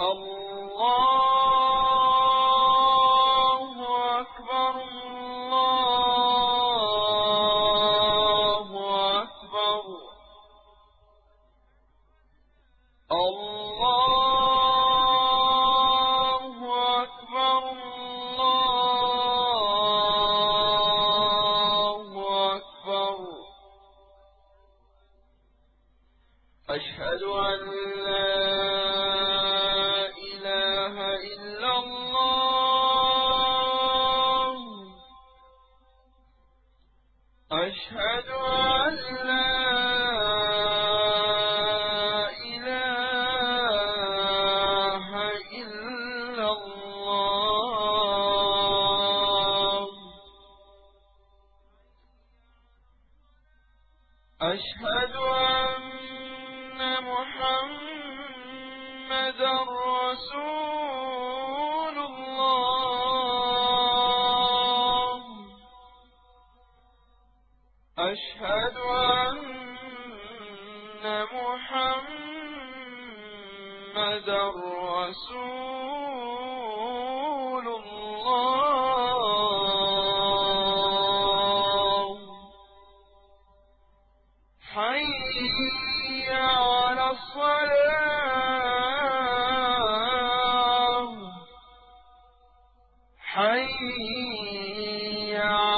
الله يعلمون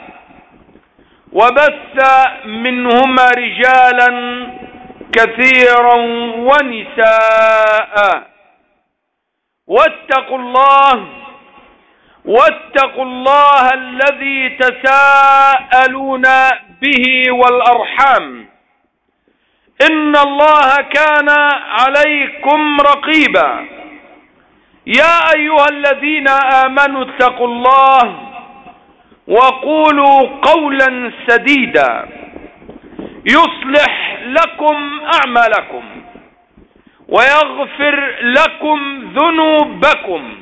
وبث منهما رجالا كثيرا ونساء. واتقوا الله واتقوا الله الذي تساءلون به والأرحام. إن الله كان عليكم رقيبا. يا أيها الذين آمنوا اتقوا الله وقولوا قولا سديدا. يصلح لكم أعمالكم ويغفر لكم ذنوبكم.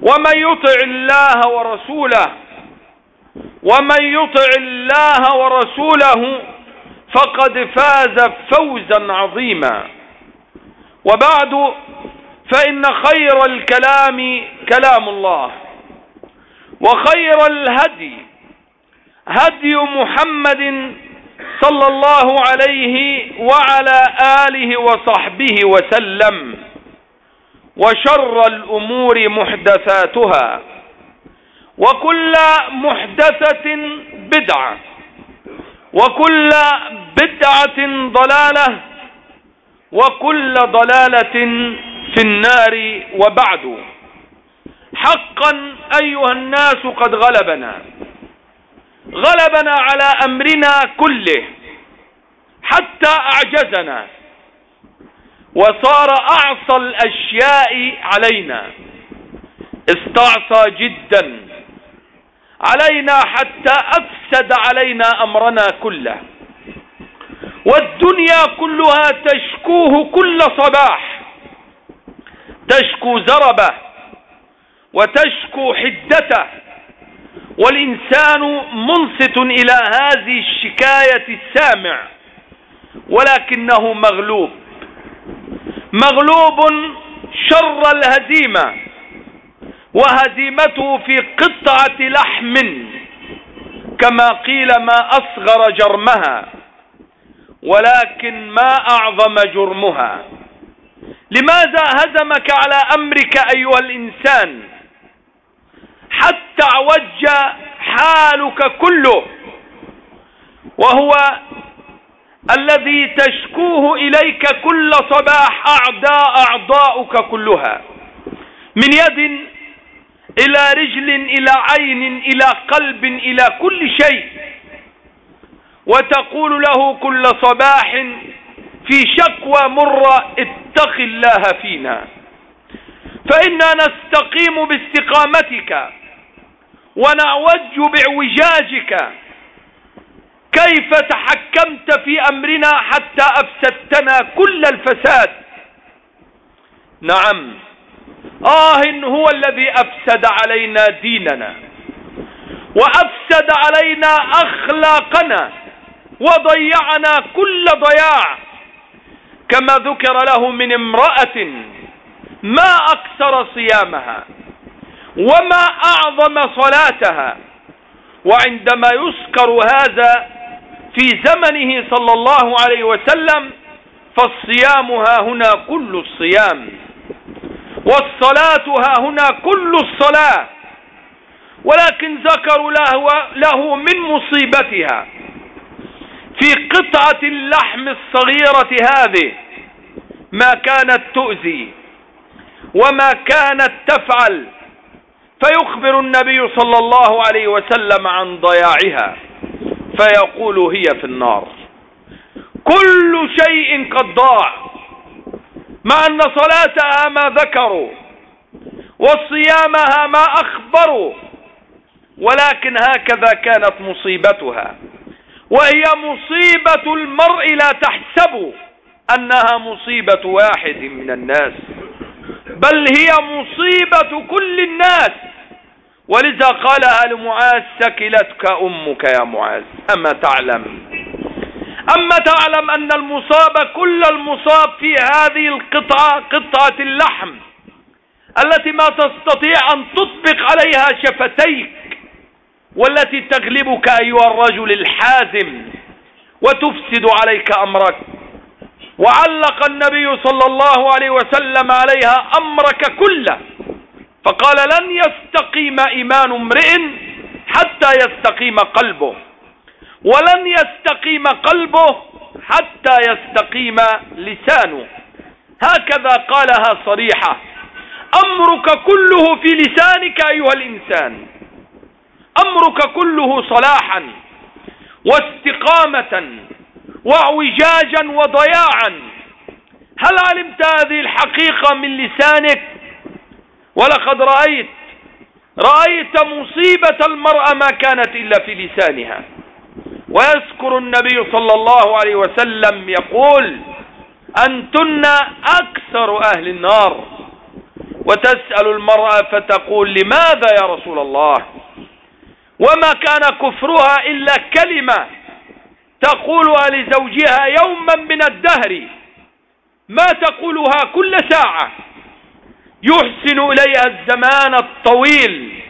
ومن يطع الله ورسوله ومن يطع الله ورسوله فقد فاز فوزا عظيما. وبعد فإن خير الكلام كلام الله. وخير الهدي هدي محمد صلى الله عليه وعلى آله وصحبه وسلم وشر الأمور محدثاتها وكل محدثة بدعة وكل بدعة ضلالة وكل ضلالة في النار وبعد حقا أيها الناس قد غلبنا. غلبنا على أمرنا كله حتى أعجزنا. وصار أعصى الأشياء علينا. استعصى جدا. علينا حتى أفسد علينا أمرنا كله. والدنيا كلها تشكوه كل صباح. تشكو زربة. وتشكو حدته. والإنسان منصت إلى هذه الشكاية السامع ولكنه مغلوب. مغلوب شر الهزيمة وهزيمته في قطعة لحم كما قيل ما أصغر جرمها ولكن ما أعظم جرمها. لماذا هزمك على أمرك أيها الإنسان؟ حتى عوج حالك كله. وهو الذي تشكوه إليك كل صباح أعداء أعضاؤك كلها. من يد إلى رجل إلى عين إلى قلب إلى كل شيء. وتقول له كل صباح في شكوى مرة اتق الله فينا. فإنا نستقيم باستقامتك. ونعوج باعوجاجك كيف تحكمت في أمرنا حتى أفسدتنا كل الفساد؟ نعم. آه هو الذي أفسد علينا ديننا وأفسد علينا أخلاقنا وضيعنا كل ضياع. كما ذكر له من امرأة ما أكثر صيامها. وما أعظم صلاتها. وعندما يذكر هذا في زمنه صلى الله عليه وسلم فالصيام ها هنا كل الصيام. والصلاة ها هنا كل الصلاة. ولكن ذكروا له, له من مصيبتها. في قطعة اللحم الصغيرة هذه ما كانت تؤذي وما كانت تفعل فيخبر النبي صلى الله عليه وسلم عن ضياعها فيقول هي في النار. كل شيء قد ضاع مع أن صلاتها ما ذكروا وصيامها ما أخبروا ولكن هكذا كانت مصيبتها. وهي مصيبة المرء لا تحسبوا أنها مصيبة واحد من الناس بل هي مصيبة كل الناس. ولذا قالها لمعاذ سكلتك أمك يا معاذ أما تعلم؟ أما تعلم أن المصاب كل المصاب في هذه القطعة قطعة اللحم التي ما تستطيع أن تطبق عليها شفتيك والتي تغلبك أيها الرجل الحازم وتفسد عليك أمرك. وعلق النبي صلى الله عليه وسلم عليها أمرك كله. فقال لن يستقيم إيمان امرئ حتى يستقيم قلبه. ولن يستقيم قلبه حتى يستقيم لسانه. هكذا قالها صريحة. أمرك كله في لسانك أيها الإنسان. أمرك كله صلاحا واستقامة واعوجاجا وضياعا. هل علمت هذه الحقيقة من لسانك؟ ولقد رأيت رأيت مصيبة المرأة ما كانت إلا في لسانها. ويذكر النبي صلى الله عليه وسلم يقول أنتن أكثر أهل النار. وتسأل المرأة فتقول لماذا يا رسول الله؟ وما كان كفرها إلا كلمة تقولها لزوجها يوما من الدهر. ما تقولها كل ساعة؟ يحسن إليها الزمان الطويل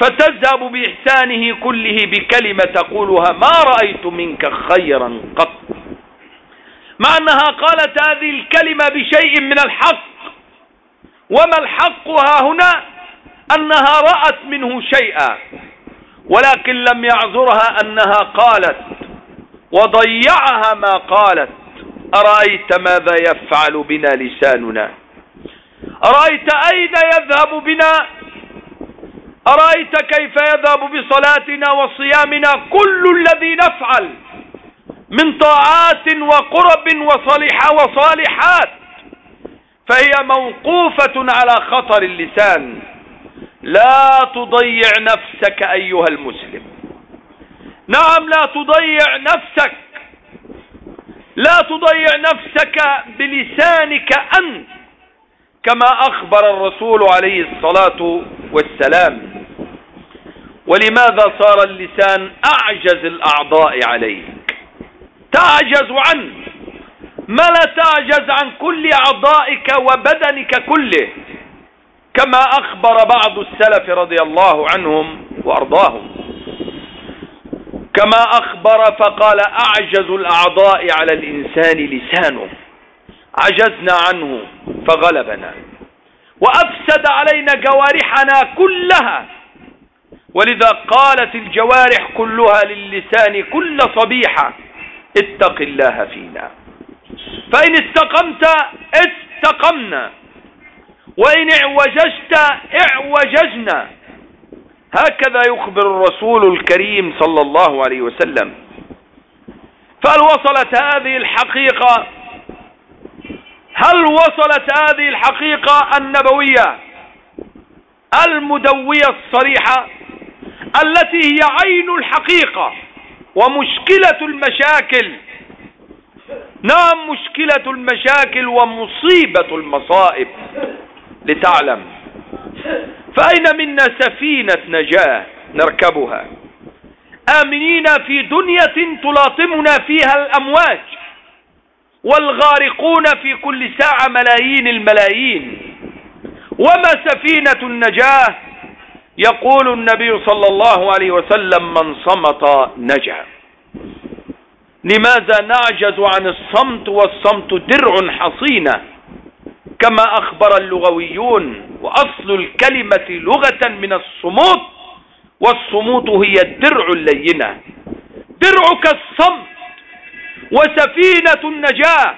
فتذهب بإحسانه كله بكلمة تقولها ما رأيت منك خيرا قط. مع أنها قالت هذه الكلمة بشيء من الحق. وما الحق ها هنا؟ أنها رأت منه شيئا ولكن لم يعذرها أنها قالت وضيعها ما قالت. أرأيت ماذا يفعل بنا لساننا؟ أرأيت أين يذهب بنا؟ أرأيت كيف يذهب بصلاتنا وصيامنا كل الذي نفعل من طاعات وقرب وصالحة وصالحات. فهي موقوفة على خطر اللسان. لا تضيع نفسك أيها المسلم. نعم لا تضيع نفسك. لا تضيع نفسك بلسانك أنت. كما أخبر الرسول عليه الصلاة والسلام. ولماذا صار اللسان أعجز الأعضاء عليك؟ تعجز عنه ما لا تعجز عن كل أعضائك وبدنك كله كما أخبر بعض السلف رضي الله عنهم وأرضاهم. كما أخبر فقال أعجز الأعضاء على الإنسان لسانه. عجزنا عنه فغلبنا. وأفسد علينا جوارحنا كلها. ولذا قالت الجوارح كلها للسان كل صبيحة اتق الله فينا. فإن استقمت استقمنا. وإن اعوججت اعوججنا. هكذا يخبر الرسول الكريم صلى الله عليه وسلم. فهل وصلت هذه الحقيقة هل وصلت هذه الحقيقة النبوية المدوية الصريحة التي هي عين الحقيقة ومشكلة المشاكل؟ نعم مشكلة المشاكل ومصيبة المصائب. لتعلم. فأين منا سفينة نجاة نركبها؟ آمنين في دنيا تلاطمنا فيها الأمواج. والغارقون في كل ساعة ملايين الملايين. وما سفينة النجاة؟ يقول النبي صلى الله عليه وسلم من صمت نجا. لماذا نعجز عن الصمت والصمت درع حصينة كما أخبر اللغويون وأصل الكلمة لغة من الصموت والصموت هي الدرع اللينة. درعك الصمت وسفينة النجاة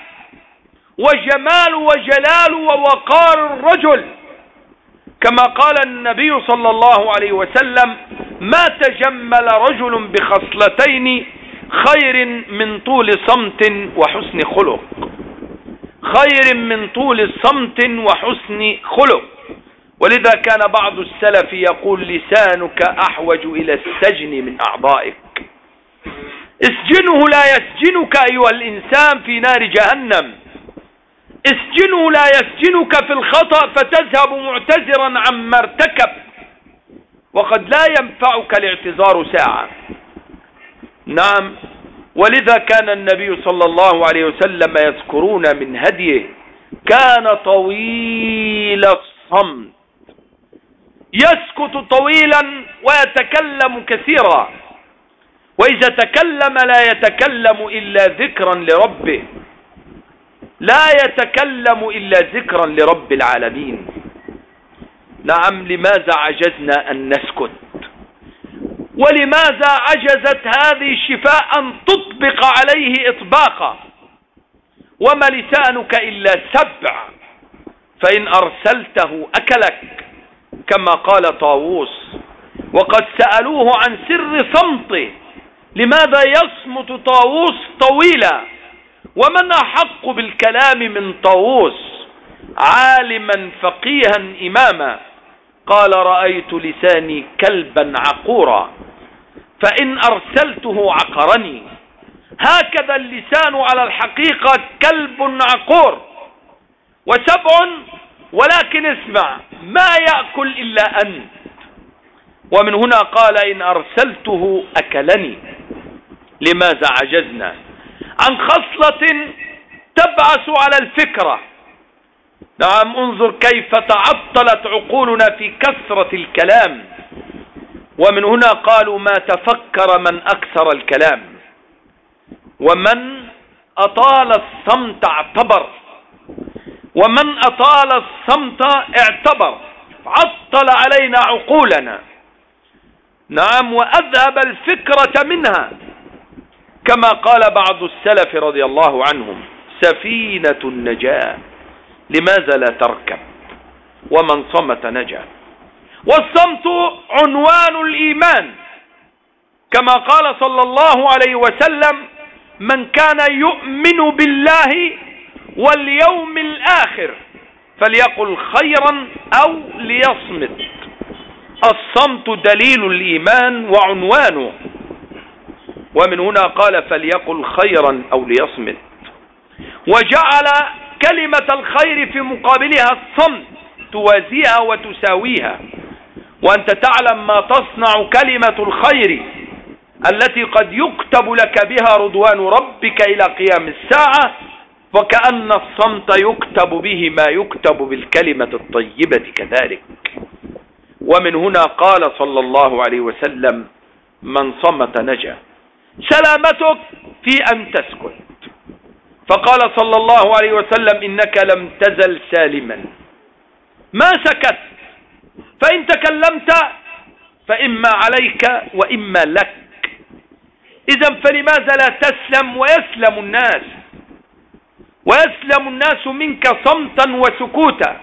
وجمال وجلال ووقار الرجل. كما قال النبي صلى الله عليه وسلم ما تجمل رجل بخصلتين خير من طول صمت وحسن خلق. خير من طول صمت وحسن خلق. ولذا كان بعض السلف يقول لسانك أحوج إلى السجن من أعضائك. اسجنه لا يسجنك أيها الإنسان في نار جهنم. اسجنه لا يسجنك في الخطأ فتذهب معتذرا عما ارتكب. وقد لا ينفعك الاعتذار ساعة. نعم. ولذا كان النبي صلى الله عليه وسلم يذكرون من هديه كان طويل الصمت. يسكت طويلا ويتكلم كثيرا. وإذا تكلم لا يتكلم إلا ذكرا لربه. لا يتكلم إلا ذكرا لرب العالمين. نعم لماذا عجزنا أن نسكت؟ ولماذا عجزت هذه الشفاء أن تطبق عليه إطباقا؟ وما لسانك إلا سبع. فإن أرسلته أكلك كما قال طاووس. وقد سألوه عن سر صمته لماذا يصمت طاووس طويلا؟ ومن أحق بالكلام من طاووس؟ عالما فقيها إماما. قال رأيت لساني كلبا عقورا فإن أرسلته عقرني. هكذا اللسان على الحقيقة كلب عقور وسبع ولكن اسمع ما يأكل إلا أنت. ومن هنا قال إن أرسلته أكلني. لماذا عجزنا؟ عن خصلة تبعث على الفكرة. نعم انظر كيف تعطلت عقولنا في كثرة الكلام. ومن هنا قالوا ما تفكر من أكثر الكلام. ومن أطال الصمت اعتبر. ومن أطال الصمت اعتبر. عطل علينا عقولنا. نعم وأذهب الفكرة منها. كما قال بعض السلف رضي الله عنهم سفينة النجاة لماذا لا تركب؟ ومن صمت نجا. والصمت عنوان الإيمان. كما قال صلى الله عليه وسلم من كان يؤمن بالله واليوم الآخر فليقل خيرا أو ليصمت. الصمت دليل الإيمان وعنوانه. ومن هنا قال فليقل خيرا أو ليصمت. وجعل كلمة الخير في مقابلها الصمت توازيها وتساويها. وأنت تعلم ما تصنع كلمة الخير التي قد يكتب لك بها رضوان ربك إلى قيام الساعة وكأن الصمت يكتب به ما يكتب بالكلمة الطيبة كذلك. ومن هنا قال صلى الله عليه وسلم من صمت نجا. سلامتك في أن تسكت فقال صلى الله عليه وسلم إنك لم تزل سالما. ما سكت. فإن تكلمت فإما عليك وإما لك. إذا فلماذا لا تسلم ويسلم الناس؟ ويسلم الناس منك صمتا وسكوتا.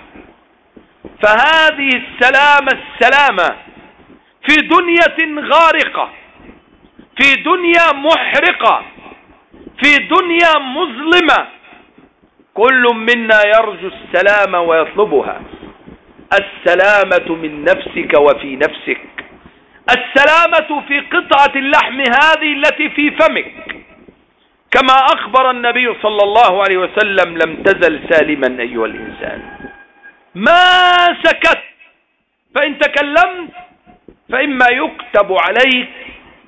فهذه السلامة السلامة في دنيا غارقة. في دنيا محرقة في دنيا مظلمة. كل منا يرجو السلام ويطلبها. السلامة من نفسك وفي نفسك. السلامة في قطعة اللحم هذه التي في فمك. كما أخبر النبي صلى الله عليه وسلم لم تزل سالما أيها الإنسان. ما سكت فإن تكلمت فإما يكتب عليك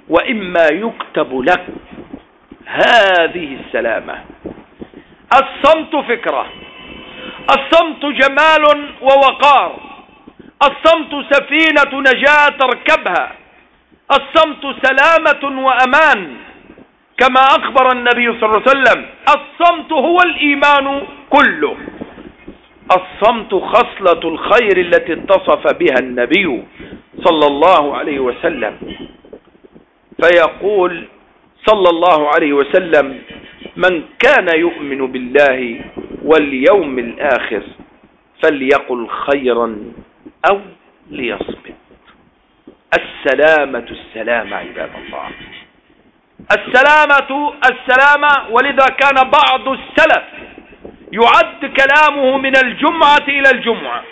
وإما يكتب لك هذه السلامة. الصمت فكرة. الصمت جمال ووقار. الصمت سفينة نجاة تركبها. الصمت سلامة وأمان. كما أخبر النبي صلى الله عليه وسلم الصمت هو الإيمان كله. الصمت خصلة الخير التي اتصف بها النبي صلى الله عليه وسلم. فيقول صلى الله عليه وسلم من كان يؤمن بالله واليوم الآخر فليقل خيرا أو ليصمت. السلامة السلامة عباد الله. السلامة السلامة ولذا كان بعض السلف يعد كلامه من الجمعة إلى الجمعة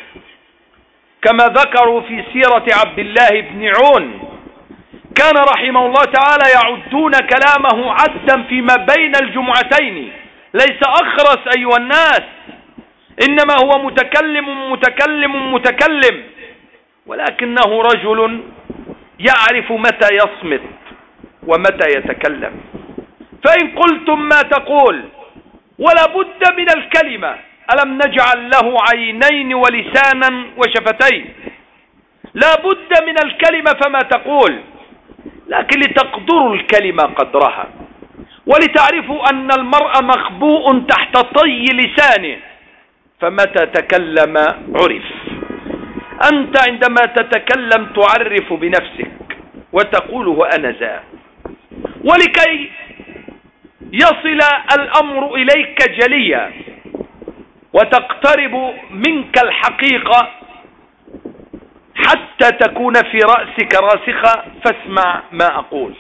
كما ذكروا في سيرة عبد الله بن عون. كان رحمه الله تعالى يعدون كلامه عدا فيما بين الجمعتين. ليس أخرس أيها الناس إنما هو متكلم متكلم متكلم ولكنه رجل يعرف متى يصمت ومتى يتكلم. فإن قلتم ما تقول ولا بد من الكلمة. ألم نجعل له عينين ولسانا وشفتين؟ لا بد من الكلمة فما تقول. لكن لتقدروا الكلمة قدرها. ولتعرفوا أن المرء مخبوء تحت طي لسانه. فمتى تكلم عرف. أنت عندما تتكلم تعرف بنفسك. وتقول وأنا ذا. ولكي يصل الأمر إليك جليا. وتقترب منك الحقيقة. حتى تكون في رأسك راسخة. فاسمع ما أقول.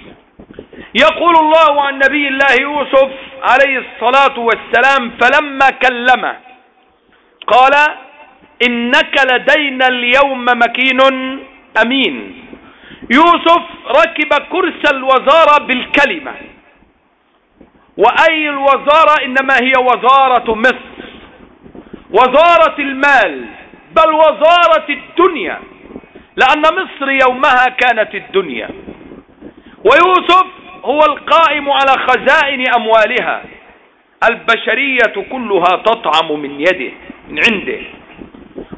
يقول الله عن نبي الله يوسف عليه الصلاة والسلام فلما كلمه قال إنك لدينا اليوم مكين أمين. يوسف ركب كرسي الوزارة بالكلمة. وأي الوزارة؟ إنما هي وزارة مصر. وزارة المال بل وزارة الدنيا. لأن مصر يومها كانت الدنيا. ويوسف هو القائم على خزائن أموالها. البشرية كلها تطعم من يده من عنده.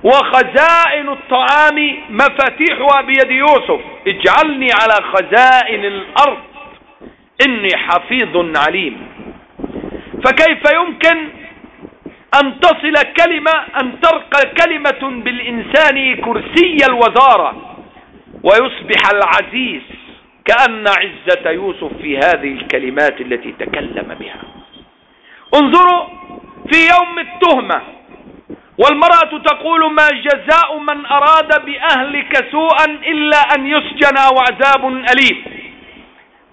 وخزائن الطعام مفاتيحها بيد يوسف. اجعلني على خزائن الأرض. إني حفيظ عليم. فكيف يمكن أن تصل كلمة أن ترقى كلمة بالإنسان كرسي الوزارة. ويصبح العزيز كأن عزة يوسف في هذه الكلمات التي تكلم بها. انظروا في يوم التهمة والمرأة تقول ما جزاء من أراد بأهلك سوءا إلا أن يسجن أو عذاب أليم.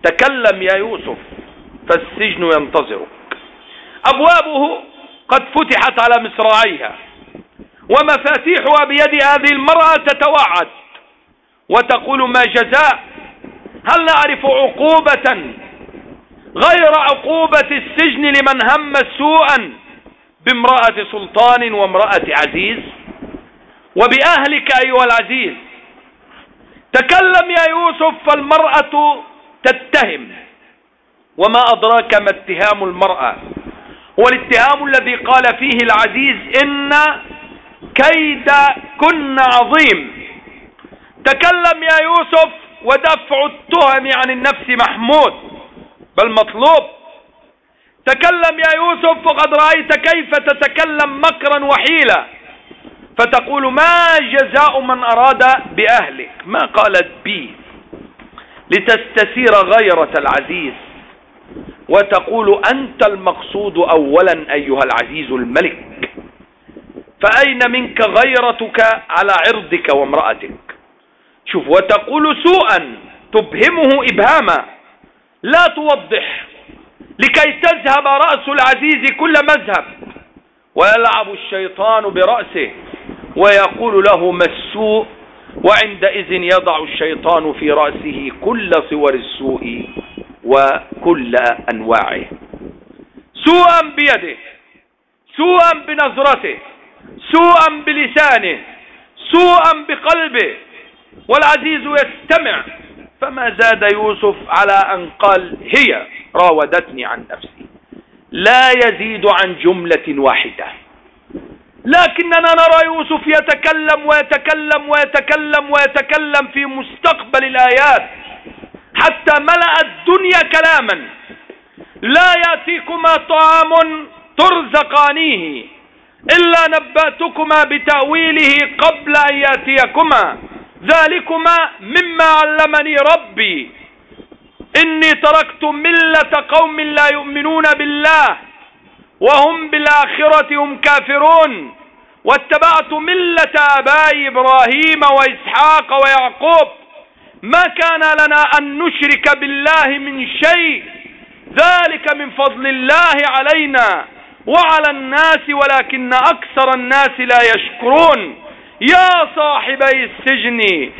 تكلم يا يوسف فالسجن ينتظرك. أبوابه قد فتحت على مصراعيها ومفاتيحها بيد هذه المرأة تتوعد وتقول ما جزاء هل نعرف عقوبة غير عقوبة السجن لمن هم سوءا بامرأة سلطان وامرأة عزيز؟ وبأهلك أيها العزيز تكلم يا يوسف فالمرأة تتهم وما أدراك ما اتهام المرأة؟ هو الاتهام الذي قال فيه العزيز إن كيد كن عظيم. تكلم يا يوسف ودفع التهم عن النفس محمود. بل مطلوب. تكلم يا يوسف فقد رأيت كيف تتكلم مكرا وحيلا. فتقول ما جزاء من أراد بأهلك؟ ما قالت بي. لتستثير غيرة العزيز. وتقول أنت المقصود أولا أيها العزيز الملك. فأين منك غيرتك على عرضك وامرأتك؟ شوف وتقول سوءا تبهمه إبهاما. لا توضح لكي تذهب رأس العزيز كل مذهب. ويلعب الشيطان برأسه ويقول له ما السوء؟ وعندئذ يضع الشيطان في رأسه كل صور السوء. وكل أنواعه. سوءا بيده سوءا بنظرته سوءا بلسانه سوءا بقلبه. والعزيز يستمع. فما زاد يوسف على أن قال هي؟ راودتني عن نفسي. لا يزيد عن جملة واحدة. لكننا نرى يوسف يتكلم ويتكلم ويتكلم ويتكلم في مستقبل الآيات. حتى ملأ الدنيا كلاما. لا يأتيكما طعام ترزقانيه إلا نبأتكما بتأويله قبل أن يأتيكما. ذلكما مما علمني ربي. إني تركت ملة قوم لا يؤمنون بالله وهم بالآخرة هم كافرون. واتبعت ملة آبائي إبراهيم وإسحاق ويعقوب. ما كان لنا أن نشرك بالله من شيء. ذلك من فضل الله علينا وعلى الناس ولكن أكثر الناس لا يشكرون. يا صاحبي السجن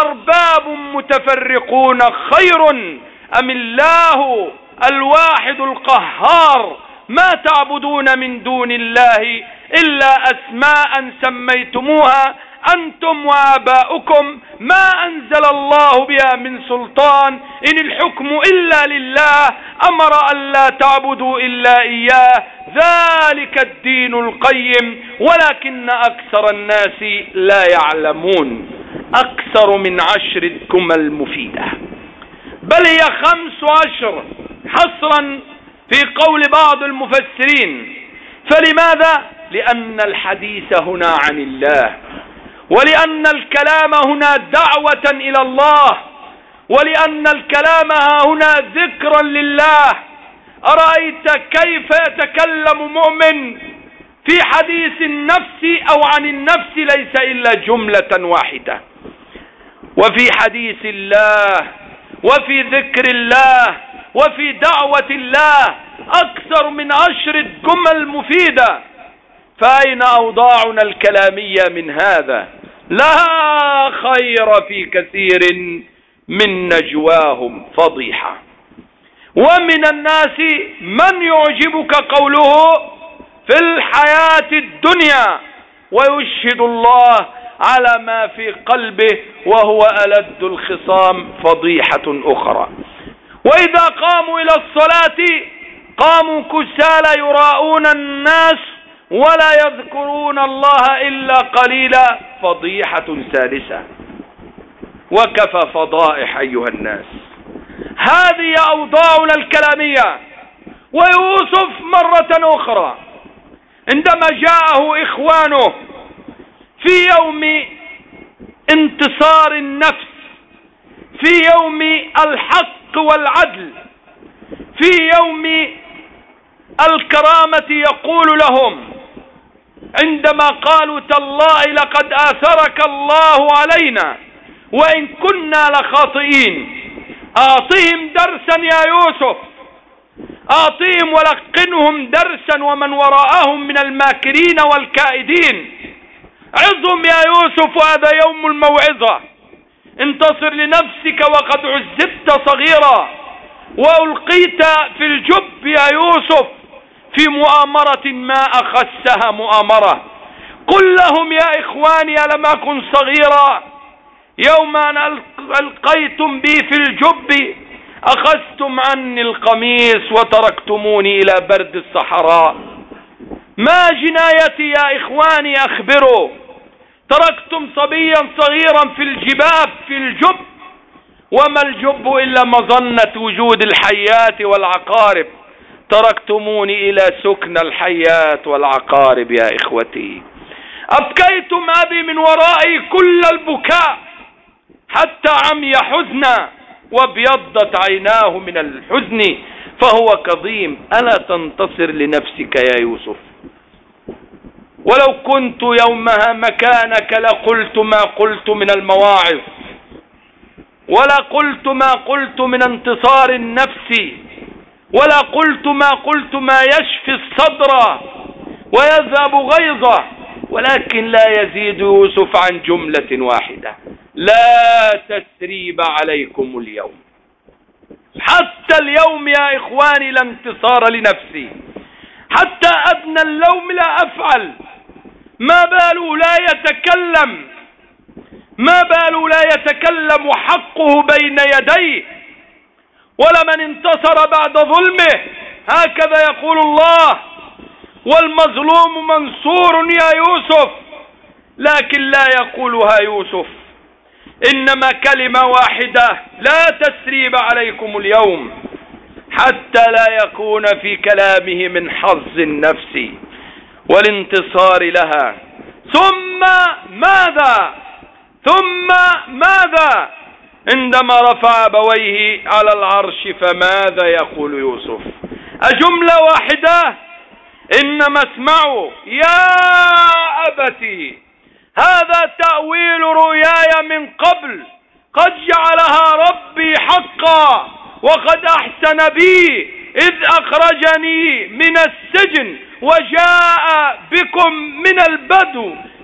أرباب متفرقون خير أم الله الواحد القهار؟ ما تعبدون من دون الله إلا أسماء سميتموها. أنتم وآباؤكم ما أنزل الله بها من سلطان. إن الحكم إلا لله أمر أن لا تعبدوا إلا إياه. ذلك الدين القيم ولكن أكثر الناس لا يعلمون. أكثر من عشر الكمل مفيدة بل هي خمس عشر حصرا في قول بعض المفسرين. فلماذا؟ لأن الحديث هنا عن الله. ولأن الكلام هنا دعوة إلى الله ولأن الكلام هنا ذكرا لله. أرأيت كيف يتكلم مؤمن في حديث النفس أو عن النفس ليس إلا جملة واحدة. وفي حديث الله وفي ذكر الله وفي دعوة الله أكثر من عشر جمل مفيدة. فأين أوضاعنا الكلامية من هذا؟ لا خير في كثير من نجواهم فضيحة. ومن الناس من يعجبك قوله في الحياة الدنيا ويشهد الله على ما في قلبه وهو ألد الخصام فضيحة أخرى. وإذا قاموا إلى الصلاة قاموا كسالى يراءون الناس ولا يذكرون الله إلا قليلا فضيحة ثالثة. وكفى فضائح أيها الناس. هذه أوضاعنا الكلامية. ويوسف مرة أخرى. عندما جاءه إخوانه في يوم انتصار النفس في يوم الحق والعدل في يوم الكرامة يقول لهم عندما قالوا تالله لقد آثرك الله علينا وإن كنا لخاطئين. أعطهم درسا يا يوسف. أعطيهم ولقنهم درسا ومن وراءهم من الماكرين والكائدين. عظهم يا يوسف هذا يوم الموعظة. انتصر لنفسك وقد عذبت صغيرا. وألقيت في الجب يا يوسف. في مؤامرة ما أخسها مؤامرة. قل لهم يا إخواني ألم أكن صغيرا؟ يوم أن ألقيتم بي في الجب أخذتم عني القميص وتركتموني إلى برد الصحراء. ما جنايتي يا إخواني أخبروا تركتم صبيا صغيرا في الجباب في الجب. وما الجب إلا مظنة وجود الحيات والعقارب. تركتموني إلى سكن الحيات والعقارب يا إخوتي. أبكيتم أبي من ورائي كل البكاء حتى عمي حزنا وابيضت عيناه من الحزن. فهو كظيم ألا تنتصر لنفسك يا يوسف؟ ولو كنت يومها مكانك لقلت ما قلت من المواعظ ولا قلت ما قلت من انتصار النفس. ولا قلت ما قلت ما يشفي الصدر ويذهب غيظه ولكن لا يزيد يوسف عن جملة واحدة لا تسريب عليكم اليوم. حتى اليوم يا إخواني لا انتصار لنفسي. حتى أدنى اللوم لا أفعل. ما باله لا يتكلم. ما باله لا يتكلم حقه بين يديه. ولمن انتصر بعد ظلمه هكذا يقول الله والمظلوم منصور يا يوسف لكن لا يقولها يوسف. إنما كلمة واحدة لا تسريب عليكم اليوم حتى لا يكون في كلامه من حظ النفس والانتصار لها. ثم ماذا؟ ثم ماذا؟ عندما رفع أبويه على العرش فماذا يقول يوسف؟ أجملة واحدة. إنما اسمعوا يا أبتي هذا تأويل رؤياي من قبل. قد جعلها ربي حقا وقد أحسن بي. إذ أخرجني من السجن وجاء بكم من البدو.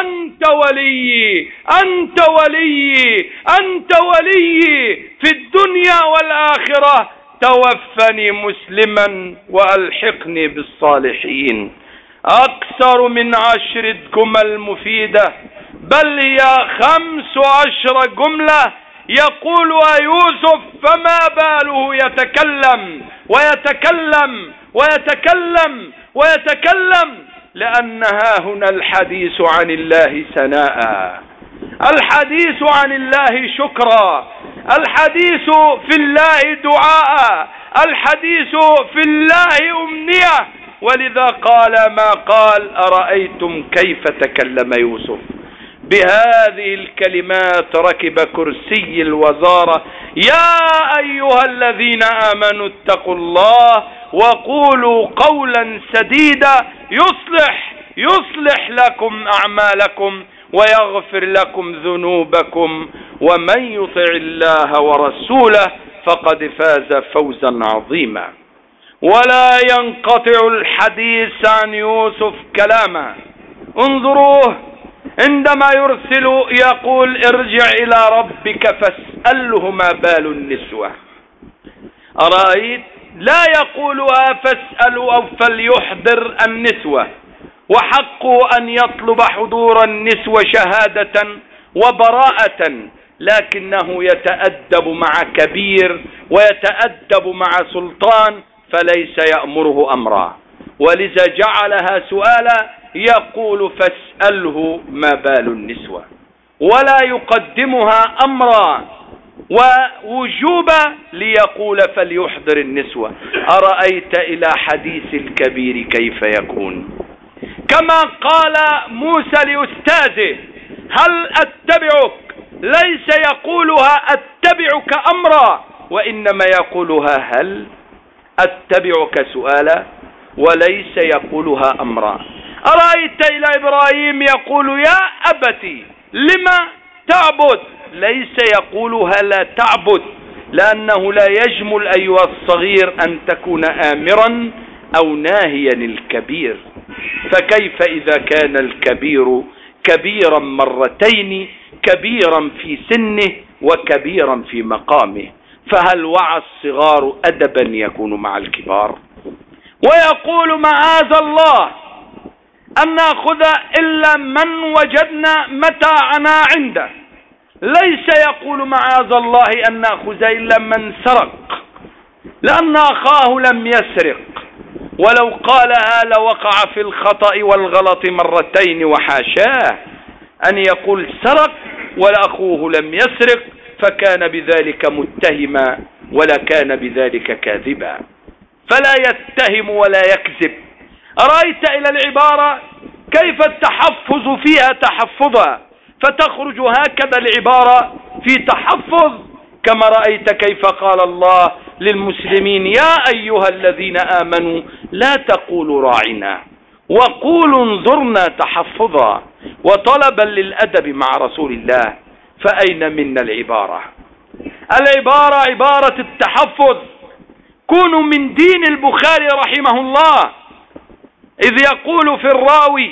أنت ولي أنت ولي أنت ولي في الدنيا والآخرة. توفني مسلما وألحقني بالصالحين. أكثر من عشر جمل مفيدة. بل هي خمس عشر جملة. يقولها يوسف فما باله يتكلم ويتكلم ويتكلم ويتكلم. لأنها هنا الحديث عن الله ثناء. الحديث عن الله شكرا. الحديث في الله دعاء. الحديث في الله أمنية. ولذا قال ما قال أرأيتم كيف تكلم يوسف؟ بهذه الكلمات ركب كرسي الوزارة يا أيها الذين آمنوا اتقوا الله وقولوا قولا سديدا يصلح يصلح لكم أعمالكم ويغفر لكم ذنوبكم ومن يطع الله ورسوله فقد فاز فوزا عظيما. ولا ينقطع الحديث عن يوسف كلاما انظروه عندما يرسل يقول ارجع إلى ربك فاسأله ما بال النسوة. أرأيت؟ لا يقولها فاسألوا أو فليحضر النسوة. وحقه أن يطلب حضور النسوة شهادة وبراءة لكنه يتأدب مع كبير ويتأدب مع سلطان فليس يأمره أمرا. ولذا جعلها سؤالا يقول فاسأله ما بال النسوة ولا يقدمها أمرا ووجوبا ليقول فليحضر النسوة أرأيت إلى حديث الكبير كيف يكون كما قال موسى لأستاذه هل أتبعك ليس يقولها أتبعك أمرا وإنما يقولها هل أتبعك سؤالا وليس يقولها أمرا أرأيت إلى إبراهيم يقول يا أبتي لما تعبد؟ ليس يقولها لا تعبد لأنه لا يجمل أيها الصغير أن تكون آمرا أو ناهيا الكبير. فكيف إذا كان الكبير كبيرا مرتين كبيرا في سنه وكبيرا في مقامه؟ فهل وعى الصغار أدبا يكون مع الكبار؟ ويقول معاذ الله أن نأخذ إلا من وجدنا متاعنا عنده. ليس يقول معاذ الله أن نأخذ إلا من سرق لأن أخاه لم يسرق. ولو قالها لوقع في الخطأ والغلط مرتين وحاشاه. أن يقول سرق ولأخوه لم يسرق فكان بذلك متهما ولا كان بذلك كاذبا. فلا يتهم ولا يكذب. أرأيت إلى العبارة كيف التحفظ فيها تحفظا؟ فتخرج هكذا العبارة في تحفظ كما رأيت كيف قال الله للمسلمين يا أيها الذين آمنوا لا تقولوا راعنا وقولوا انظرنا تحفظا. وطلبا للأدب مع رسول الله فأين منا العبارة؟ العبارة عبارة التحفظ. كونوا من دين البخاري رحمه الله. إذ يقول في الراوي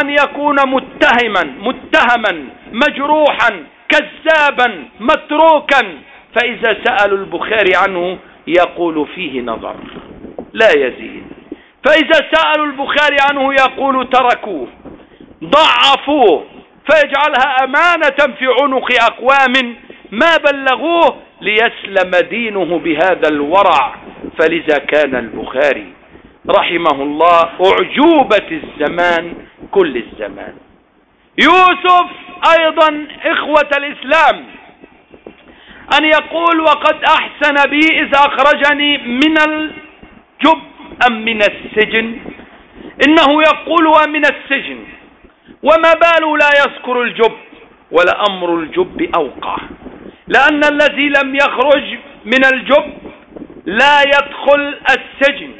أن يكون متهما متهما مجروحا كذابا متروكا. فإذا سألوا البخاري عنه يقول فيه نظر لا يزيد. فإذا سألوا البخاري عنه يقول تركوه ضعفوه فيجعلها أمانة في عنق أقوام ما بلغوه ليسلم دينه بهذا الورع. فلذا كان البخاري رحمه الله أعجوبة الزمان كل الزمان. يوسف أيضا إخوة الإسلام. أن يقول وقد أحسن بي إذا أخرجني من الجب أم من السجن؟ إنه يقول ومن السجن؟ وما بال لا يذكر الجب ولا أمر الجب أوقع. لأن الذي لم يخرج من الجب لا يدخل السجن.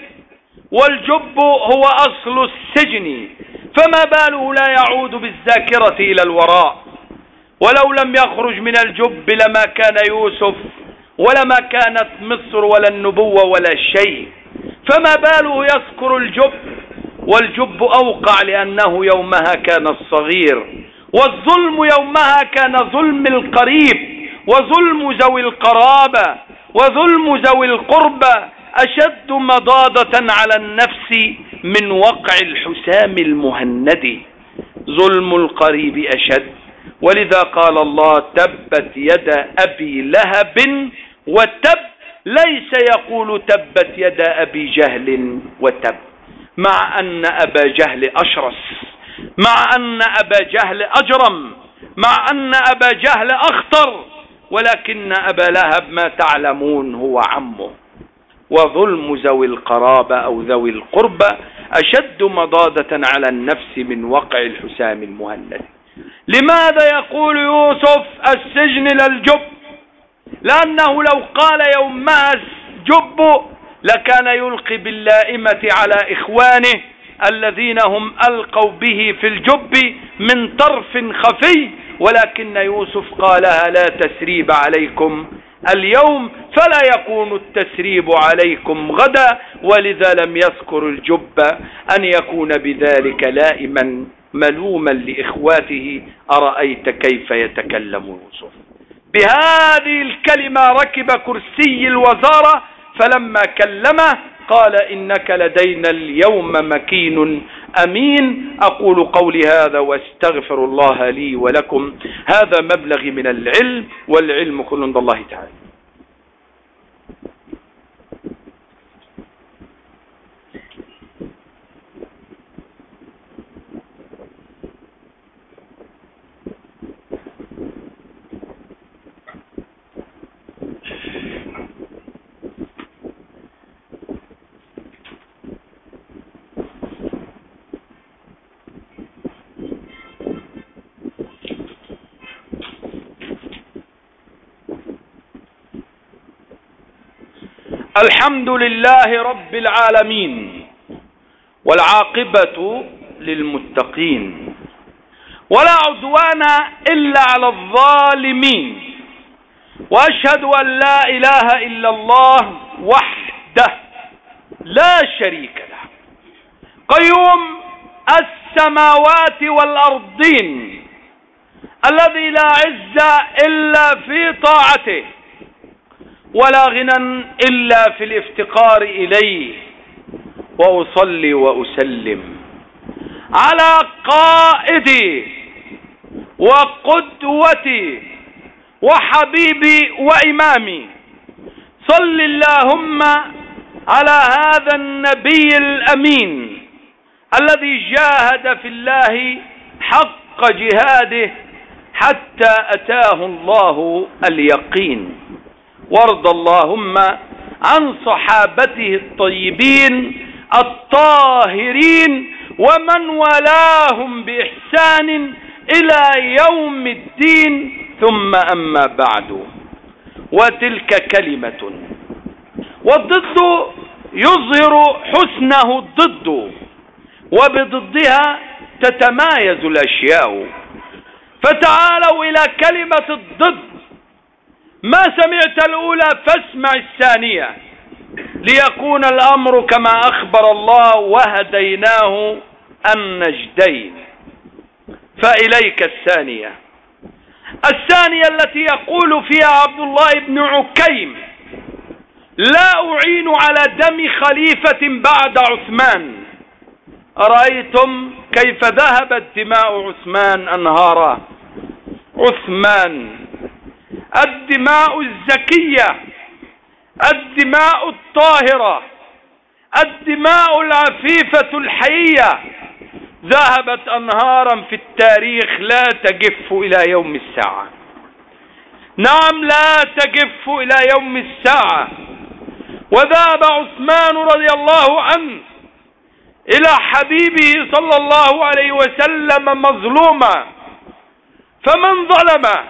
والجب هو أصل السجن فما باله لا يعود بالذاكرة إلى الوراء. ولو لم يخرج من الجب لما كان يوسف ولما كانت مصر ولا النبوة ولا شيء. فما باله يذكر الجب والجب أوقع لأنه يومها كان الصغير. والظلم يومها كان ظلم القريب وظلم ذوي القرابة وظلم ذوي القربى أشد مضاضة على النفس من وقع الحسام المهند. ظلم القريب أشد. ولذا قال الله تبت يد أبي لهب وتب. ليس يقول تبت يد أبي جهل وتب. مع أن أبا جهل أشرس. مع أن أبا جهل أجرم. مع أن أبا جهل أخطر. ولكن أبا لهب ما تعلمون هو عمه. وظلم ذوي القرابة أو ذوي القربة أشد مضادة على النفس من وقع الحسام المهند. لماذا يقول يوسف السجن للجب؟ لأنه لو قال يومها جب لكان يلقي باللائمة على إخوانه الذين هم ألقوا به في الجب من طرف خفي ولكن يوسف قالها لا تسريب عليكم؟ اليوم فلا يكون التسريب عليكم غدا ولذا لم يذكر الجب أن يكون بذلك لائما ملوما لإخواته. أرأيت كيف يتكلم يوسف؟ بهذه الكلمة ركب كرسي الوزارة فلما كلمه قال إنك لدينا اليوم مكين أمين. أقول قولي هذا واستغفر الله لي ولكم. هذا مبلغ من العلم والعلم كل عند الله تعالى. الحمد لله رب العالمين والعاقبة للمتقين ولا عدوان إلا على الظالمين وأشهد أن لا إله إلا الله وحده لا شريك له. قيوم السماوات والأرضين الذي لا عز إلا في طاعته ولا غنى إلا في الافتقار إليه. وأصلي وأسلم على قائدي وقدوتي وحبيبي وإمامي. صل اللهم على هذا النبي الأمين الذي جاهد في الله حق جهاده حتى أتاه الله اليقين. وارض اللهم عن صحابته الطيبين الطاهرين ومن ولاهم بإحسان إلى يوم الدين. ثم أما بعد. وتلك كلمة. والضد يظهر حسنه الضد وبضدها تتمايز الأشياء. فتعالوا إلى كلمة الضد. ما سمعت الأولى فاسمع الثانية. ليكون الأمر كما أخبر الله وهديناه النجدين. فإليك الثانية. الثانية التي يقول فيها عبد الله بن عكيم لا أعين على دم خليفة بعد عثمان. أرأيتم كيف ذهبت دماء عثمان أنهارا عثمان. الدماء الزكية الدماء الطاهرة الدماء العفيفة الحية. ذهبت أنهارا في التاريخ لا تجف إلى يوم الساعة. نعم لا تجف إلى يوم الساعة. وذهب عثمان رضي الله عنه إلى حبيبه صلى الله عليه وسلم مظلوما فمن ظلمه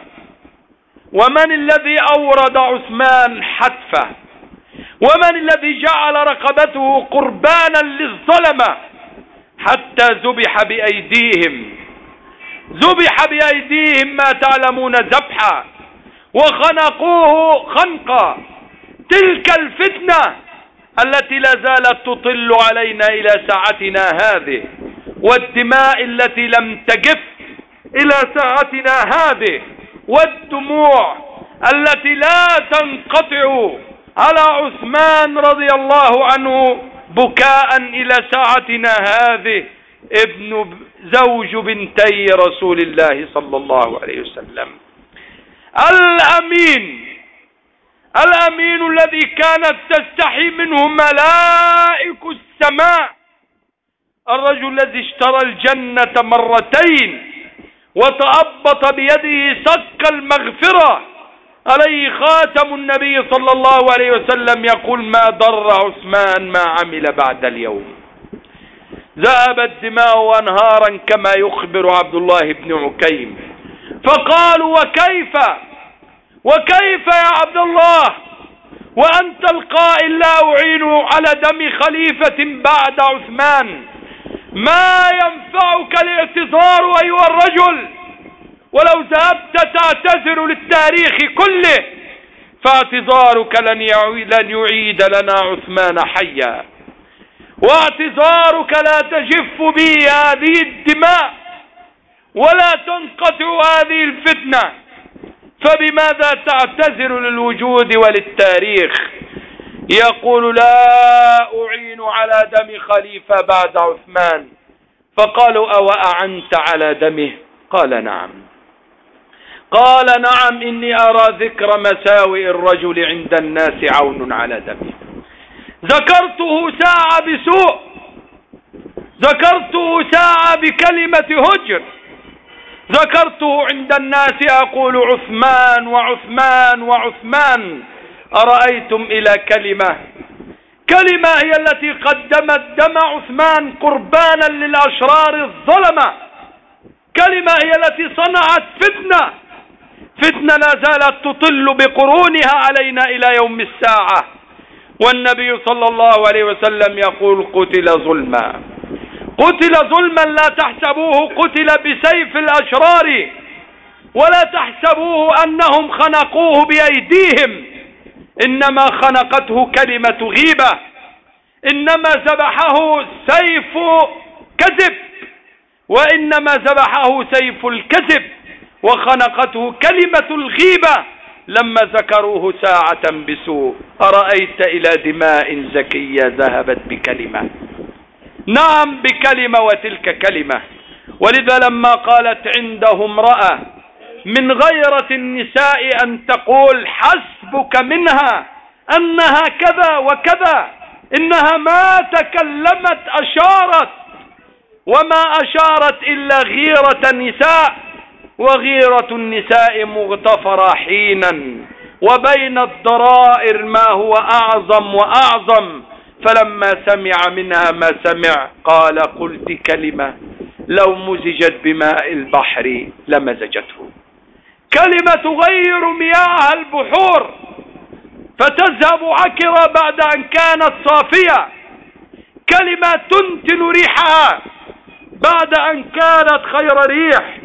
ومن الذي أورد عثمان حتفه؟ ومن الذي جعل رقبته قربانا للظلمة حتى ذبح بأيديهم؟ ذبح بأيديهم ما تعلمون ذبحا وخنقوه خنقا. تلك الفتنة التي لا زالت تطل علينا إلى ساعتنا هذه والدماء التي لم تجف إلى ساعتنا هذه. والدموع التي لا تنقطع على عثمان رضي الله عنه بكاء إلى ساعتنا هذه ابن زوج بنتي رسول الله صلى الله عليه وسلم. الأمين الأمين الذي كانت تستحي منه ملائك السماء الرجل الذي اشترى الجنة مرتين وتأبط بيده سك المغفرة. عليه خاتم النبي صلى الله عليه وسلم يقول ما ضر عثمان ما عمل بعد اليوم. ذهبت دماء أنهارا كما يخبر عبد الله بن عكيم. فقالوا وكيف؟ وكيف يا عبد الله؟ وأنت القائل لا أعين على دم خليفة بعد عثمان. ما ينفعك الاعتذار أيها الرجل ولو ذهبت تعتذر للتاريخ كله فاعتذارك لن لن يعيد لنا عثمان حيا. واعتذارك لا تجف به هذه الدماء ولا تنقطع هذه الفتنة. فبماذا تعتذر للوجود وللتاريخ؟ يقول لا أعين على دم خليفة بعد عثمان. فقالوا أو أعنت على دمه؟ قال نعم. قال نعم إني أرى ذكر مساوئ الرجل عند الناس عون على دمه. ذكرته ساعة بسوء. ذكرته ساعة بكلمة هجر. ذكرته عند الناس أقول عثمان وعثمان وعثمان. أرأيتم إلى كلمة؟ كلمة هي التي قدمت دم عثمان قربانا للأشرار الظلمة. كلمة هي التي صنعت فتنة. فتنة لا زالت تطل بقرونها علينا إلى يوم الساعة. والنبي صلى الله عليه وسلم يقول قتل ظلما. قتل ظلما لا تحسبوه قتل بسيف الأشرار ولا تحسبوه أنهم خنقوه بأيديهم. إنما خنقته كلمة غيبة. إنما ذبحه سيف كذب. وإنما ذبحه سيف الكذب. وخنقته كلمة الغيبة. لما ذكروه ساعة بسوء. أرأيت إلى دماء زكية ذهبت بكلمة. نعم بكلمة وتلك كلمة. ولذا لما قالت عنده امرأة من غيرة النساء أن تقول حسبك منها أنها كذا وكذا إنها ما تكلمت أشارت وما أشارت إلا غيرة النساء وغيرة النساء مغتفرة حينا وبين الضرائر ما هو أعظم وأعظم فلما سمع منها ما سمع قال قلت كلمة لو مزجت بماء البحر لمزجته. كلمة تغير مياه البحور فتذهب عكرة بعد أن كانت صافية. كلمة تنتن ريحها بعد أن كانت خير ريح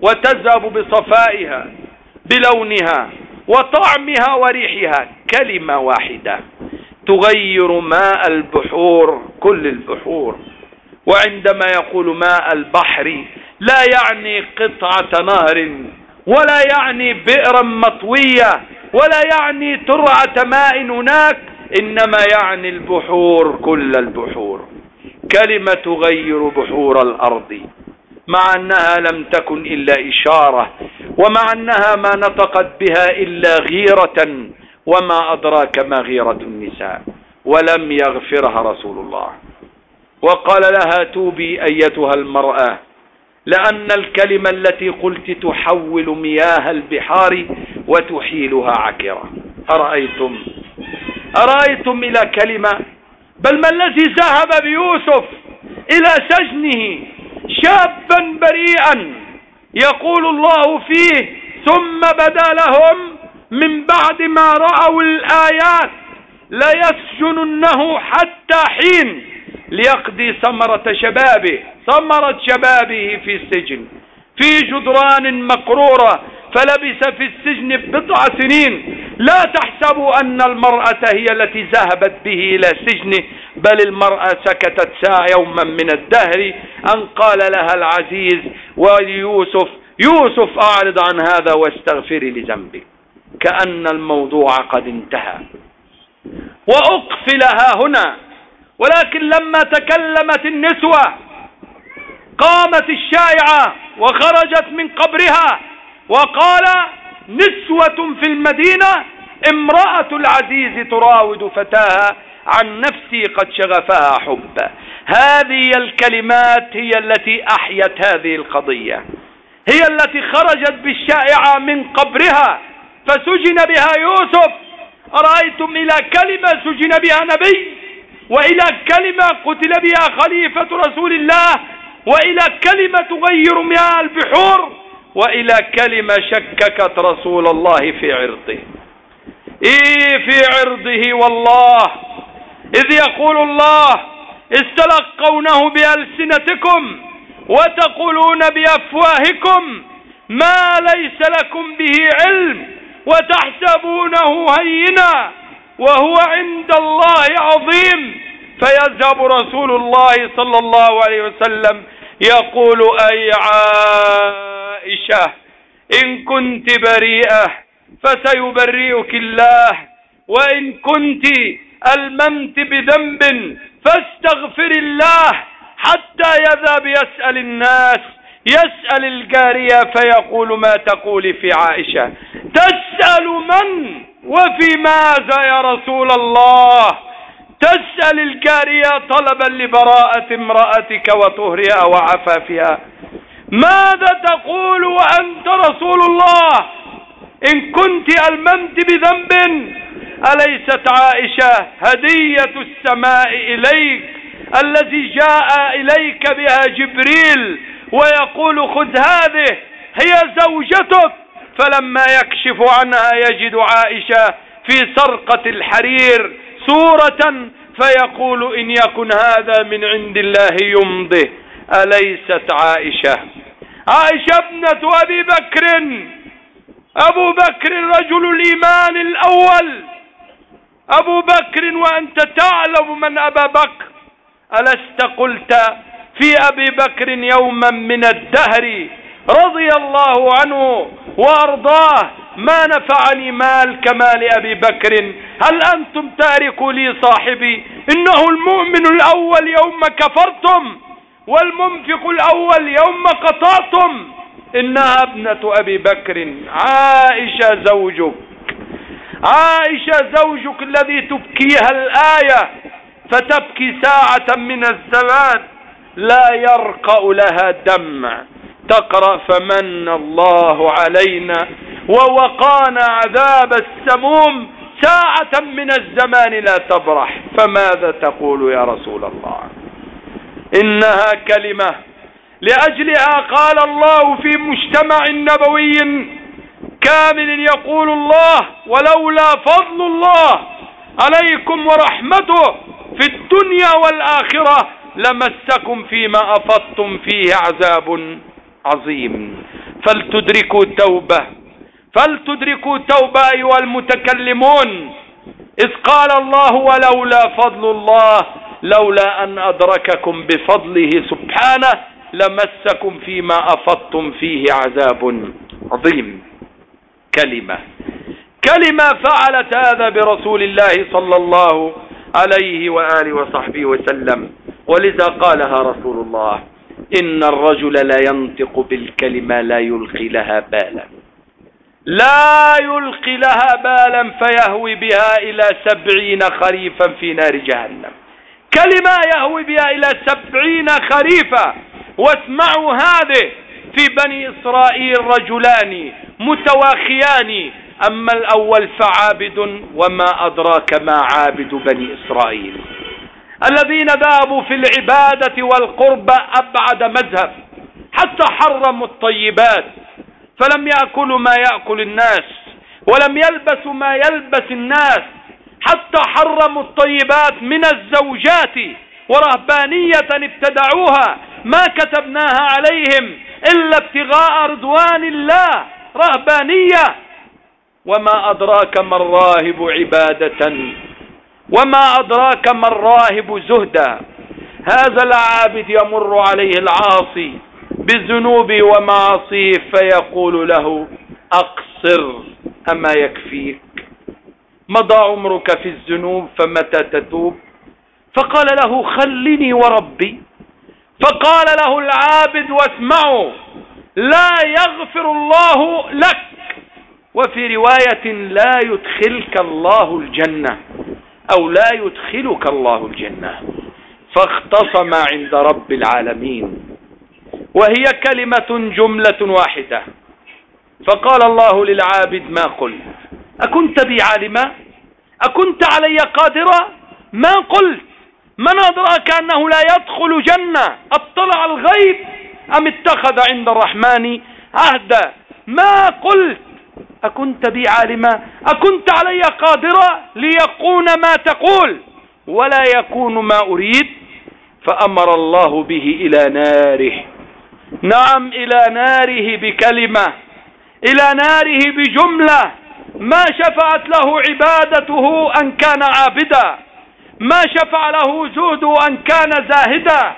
وتذهب بصفائها بلونها وطعمها وريحها. كلمة واحدة تغير ماء البحور كل البحور. وعندما يقول ماء البحر لا يعني قطعة نهر. ولا يعني بئرا مطوية ولا يعني ترعة ماء هناك إنما يعني البحور كل البحور. كلمة تغير بحور الأرض مع أنها لم تكن إلا إشارة ومع أنها ما نطقت بها إلا غيرة وما أدراك ما غيرة النساء. ولم يغفرها رسول الله. وقال لها توبي أيتها المرأة لأن الكلمة التي قلت تحول مياه البحار وتحيلها عكرة أرأيتم؟ أرأيتم إلى كلمة؟ بل ما الذي ذهب بيوسف إلى سجنه شابا بريئا يقول الله فيه ثم بدا لهم من بعد ما رأوا الآيات ليسجننه حتى حين ليقضي ثمرة شبابه ثمرة شبابه في السجن. في جدران مقرورة فلبس في السجن بضع سنين. لا تحسبوا أن المرأة هي التي ذهبت به إلى سجنه بل المرأة سكتت ساعة يوما من الدهر. أن قال لها العزيز وليوسف يوسف أعرض عن هذا واستغفري لذنبك كأن الموضوع قد انتهى. وأقفلها هنا. ولكن لما تكلمت النسوة قامت الشائعة وخرجت من قبرها وقال نسوة في المدينة امرأة العزيز تراود فتاها عن نفسي قد شغفها حبا هذه الكلمات هي التي أحيت هذه القضية. هي التي خرجت بالشائعة من قبرها فسجن بها يوسف. أرأيتم إلى كلمة سجن بها نبي؟ وإلى كلمة قتل بها خليفة رسول الله وإلى كلمة تغير مياه البحور وإلى كلمة شككت رسول الله في عرضه. إيه في عرضه والله. إذ يقول الله استلقونه بألسنتكم وتقولون بأفواهكم ما ليس لكم به علم وتحسبونه هينا وهو عند الله عظيم. فيذهب رسول الله صلى الله عليه وسلم يقول أي عائشة إن كنت بريئة فسيبرئك الله وإن كنت ألممت بذنب فاستغفر الله حتى يذهب يسأل الناس يسأل الجارية فيقول ما تقول في عائشة؟ تسأل من؟ وفي ماذا يا رسول الله؟ تسأل الجارية طلبا لبراءة امرأتك وطهرها وعفافها ماذا تقول وأنت رسول الله؟ إن كنت ألممت بذنب أليست عائشة هدية السماء إليك الذي جاء إليك بها جبريل ويقول خذ هذه هي زوجتك. فلما يكشف عنها يجد عائشة في سرقة الحرير سورة فيقول إن يكن هذا من عند الله يمضه أليست عائشة؟ عائشة ابنة أبي بكر. أبو بكر رجل الإيمان الأول. أبو بكر وأنت تعلم من أبا بكر. ألست قلت في أبي بكر يوما من الدهر رضي الله عنه وأرضاه ما نفعني مال كمال أبي بكر. هل أنتم تاركوا لي صاحبي؟ إنه المؤمن الأول يوم كفرتم والمنفق الأول يوم قطعتم. إنها ابنة أبي بكر. عائشة زوجك. عائشة زوجك الذي تبكيها الآية فتبكي ساعة من الزمان لا يرقأ لها دمع. تقرأ فمن الله علينا. ووقانا عذاب السموم ساعة من الزمان لا تبرح. فماذا تقول يا رسول الله؟ إنها كلمة لأجلها قال الله في مجتمع نبوي كامل يقول الله ولولا فضل الله عليكم ورحمته في الدنيا والآخرة لمسكم فيما أفضتم فيه عذاب عظيم. فلتدركوا التوبة. فلتدركوا التوبة أيها المتكلمون. إذ قال الله ولولا فضل الله لولا أن أدرككم بفضله سبحانه لمسكم فيما أفضتم فيه عذاب عظيم. كلمة. كلمة فعلت هذا برسول الله صلى الله عليه وآله وصحبه وسلم. ولذا قالها رسول الله إن الرجل لا ينطق بالكلمة لا يلقي لها بالا. لا يلقي لها بالا فيهوي بها إلى سبعين خريفا في نار جهنم. كلمة يهوي بها إلى سبعين خريفا واسمعوا هذه في بني إسرائيل رجلان متواخيان. أما الأول فعابد وما أدراك ما عابد بني إسرائيل. الذين ذهبوا في العبادة والقربة أبعد مذهب حتى حرموا الطيبات. فلم يأكلوا ما يأكل الناس ولم يلبسوا ما يلبس الناس حتى حرموا الطيبات من الزوجات ورهبانية ابتدعوها ما كتبناها عليهم إلا ابتغاء رضوان الله رهبانية. وما أدراك ما الراهب عبادة وما أدراك ما الراهب زهدا. هذا العابد يمر عليه العاصي بالذنوب ومعاصيه فيقول له أقصر أما يكفيك. مضى عمرك في الذنوب فمتى تتوب؟ فقال له خلني وربي. فقال له العابد واسمعوا لا يغفر الله لك. وفي رواية لا يدخلك الله الجنة أو لا يدخلك الله الجنة. فاختصم عند رب العالمين. وهي كلمة جملة واحدة. فقال الله للعابد ما قلت أكنت بي عالما أكنت علي قادرا ما قلت. من أدراك أنه لا يدخل جنة؟ أطلع الغيب؟ أم اتخذ عند الرحمن عهدا؟ ما قلت. أكنت بي عالما أكنت علي قادرا ليكون ما تقول. ولا يكون ما أريد. فأمر الله به إلى ناره. نعم إلى ناره بكلمة إلى ناره بجملة. ما شفعت له عبادته أن كان عابدا. ما شفع له زهده أن كان زاهدا.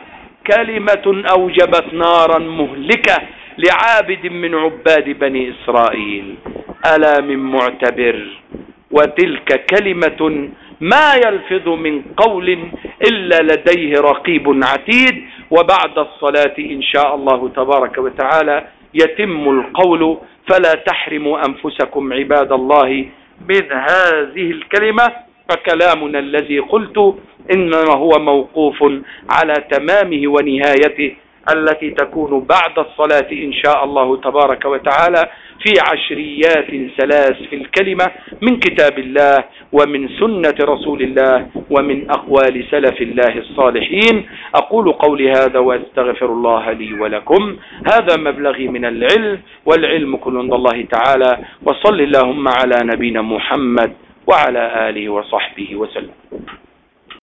كلمة أوجبت نارا مهلكة لعابد من عباد بني إسرائيل. ألا من معتبر؟ وتلك كلمة ما يلفظ من قول إلا لديه رقيب عتيد. وبعد الصلاة إن شاء الله تبارك وتعالى يتم القول فلا تحرموا أنفسكم عباد الله من هذه الكلمة فكلامنا الذي قلت إنما هو موقوف على تمامه ونهايته التي تكون بعد الصلاة إن شاء الله تبارك وتعالى. في عشريات ثلاث في الكلمة من كتاب الله ومن سنة رسول الله ومن أقوال سلف الله الصالحين. أقول قولي هذا وأستغفر الله لي ولكم. هذا مبلغي من العلم والعلم كل عند الله تعالى. وصل اللهم على نبينا محمد وعلى آله وصحبه وسلم.